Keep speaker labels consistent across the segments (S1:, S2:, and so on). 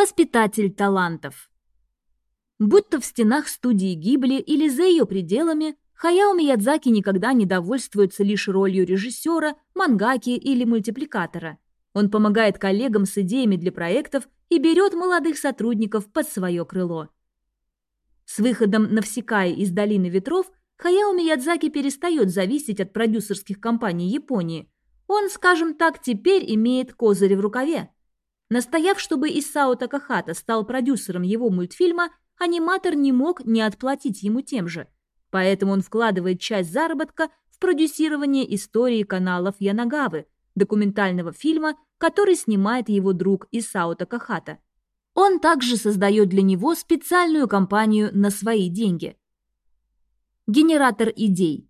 S1: Воспитатель талантов. Будь то в стенах студии Гибли или за ее пределами, Хаяо Миядзаки никогда не довольствуется лишь ролью режиссера, мангаки или мультипликатора. Он помогает коллегам с идеями для проектов и берет молодых сотрудников под свое крыло. С выходом «Навсекая» из «Долины ветров» Хаяо Миядзаки перестает зависеть от продюсерских компаний Японии. Он, скажем так, теперь имеет козырь в рукаве. Настояв, чтобы Исао Такахата стал продюсером его мультфильма, аниматор не мог не отплатить ему тем же – Поэтому он вкладывает часть заработка в продюсирование истории каналов Янагавы, документального фильма, который снимает его друг Исао Такахата. Он также создает для него специальную компанию на свои деньги. Генератор идей.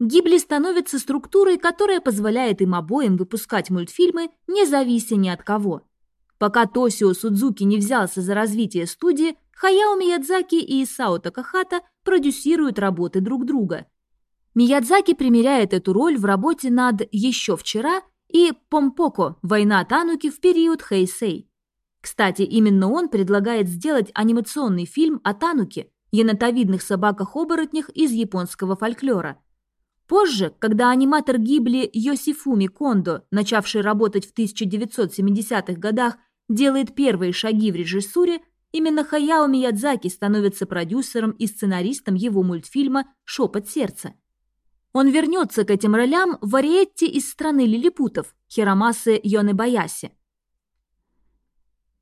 S1: Гибли становится структурой, которая позволяет им обоим выпускать мультфильмы, не завися ни от кого. Пока Тосио Судзуки не взялся за развитие студии, Хаяо Миядзаки и Исао Такахата продюсируют работы друг друга. Миядзаки примеряет эту роль в работе над «Еще вчера» и «Помпоко. Война Тануки в период Хэйсэй». Кстати, именно он предлагает сделать анимационный фильм о Тануке, енотовидных собаках-оборотнях из японского фольклора. Позже, когда аниматор Гибли Йосифуми Кондо, начавший работать в 1970-х годах, делает первые шаги в режиссуре, Именно Хаяо Миядзаки становится продюсером и сценаристом его мультфильма «Шепот сердца». Он вернется к этим ролям в Ариетте из страны лилипутов Хиромасы Йонебаяси.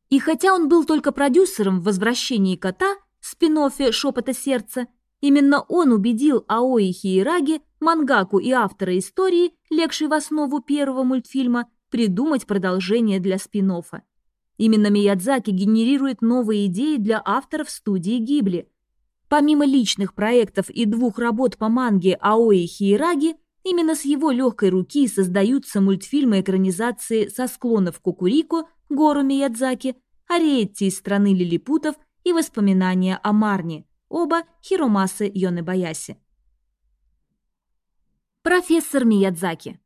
S1: И хотя он был только продюсером в «Возвращении кота», спин «Шепота сердца», именно он убедил Аои Хиераги, мангаку и автора истории, легшей в основу первого мультфильма, придумать продолжение для спин -оффа. Именно Миядзаки генерирует новые идеи для авторов студии Гибли. Помимо личных проектов и двух работ по манге Аои Хиераги, именно с его легкой руки создаются мультфильмы экранизации «Со склонов Кукурико», «Гору Миядзаки», «Ариетти из страны лилипутов» и «Воспоминания о Марне», оба Хиромасы Йонебаяси. Профессор Миядзаки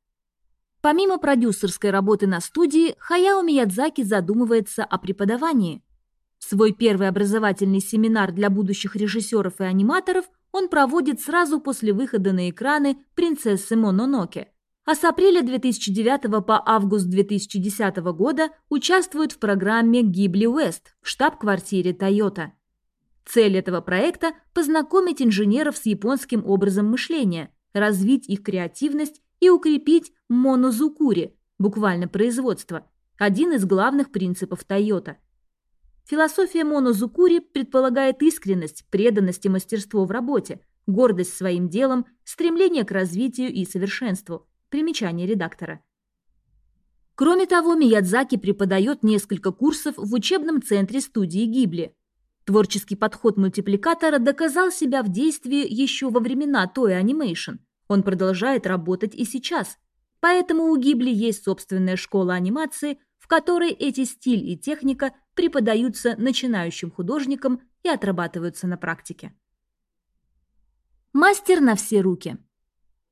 S1: Помимо продюсерской работы на студии, Хаяо Миядзаки задумывается о преподавании. Свой первый образовательный семинар для будущих режиссеров и аниматоров он проводит сразу после выхода на экраны «Принцессы Мононоке», а с апреля 2009 по август 2010 года участвует в программе «Гибли Уэст» в штаб-квартире «Тойота». Цель этого проекта – познакомить инженеров с японским образом мышления, развить их креативность и укрепить монозукури, буквально производство, один из главных принципов Toyota. Философия монозукури предполагает искренность, преданность и мастерство в работе, гордость своим делом, стремление к развитию и совершенству. Примечание редактора. Кроме того, Миядзаки преподает несколько курсов в учебном центре студии Гибли. Творческий подход мультипликатора доказал себя в действии еще во времена Toy Animation. Он продолжает работать и сейчас. Поэтому у Гибли есть собственная школа анимации, в которой эти стиль и техника преподаются начинающим художникам и отрабатываются на практике. Мастер на все руки.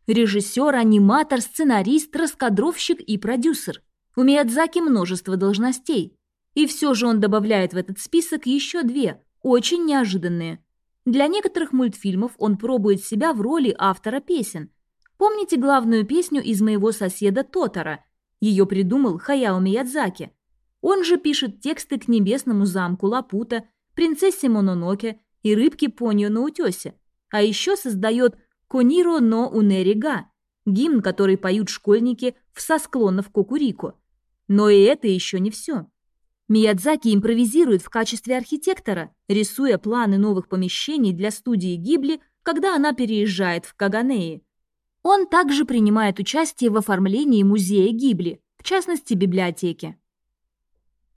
S1: Режиссер, аниматор, сценарист, раскадровщик и продюсер. У Миядзаки множество должностей. И все же он добавляет в этот список еще две, очень неожиданные – для некоторых мультфильмов он пробует себя в роли автора песен. Помните главную песню из моего соседа Тотора? Ее придумал Хаяо Миядзаки. Он же пишет тексты к небесному замку Лапута, принцессе Мононоке и рыбке Понью на утесе. А еще создает Кониро но Унерига, гимн, который поют школьники в со склонов Кокурико. Но и это еще не все. Миядзаки импровизирует в качестве архитектора, рисуя планы новых помещений для студии Гибли, когда она переезжает в Каганеи. Он также принимает участие в оформлении музея Гибли, в частности библиотеки.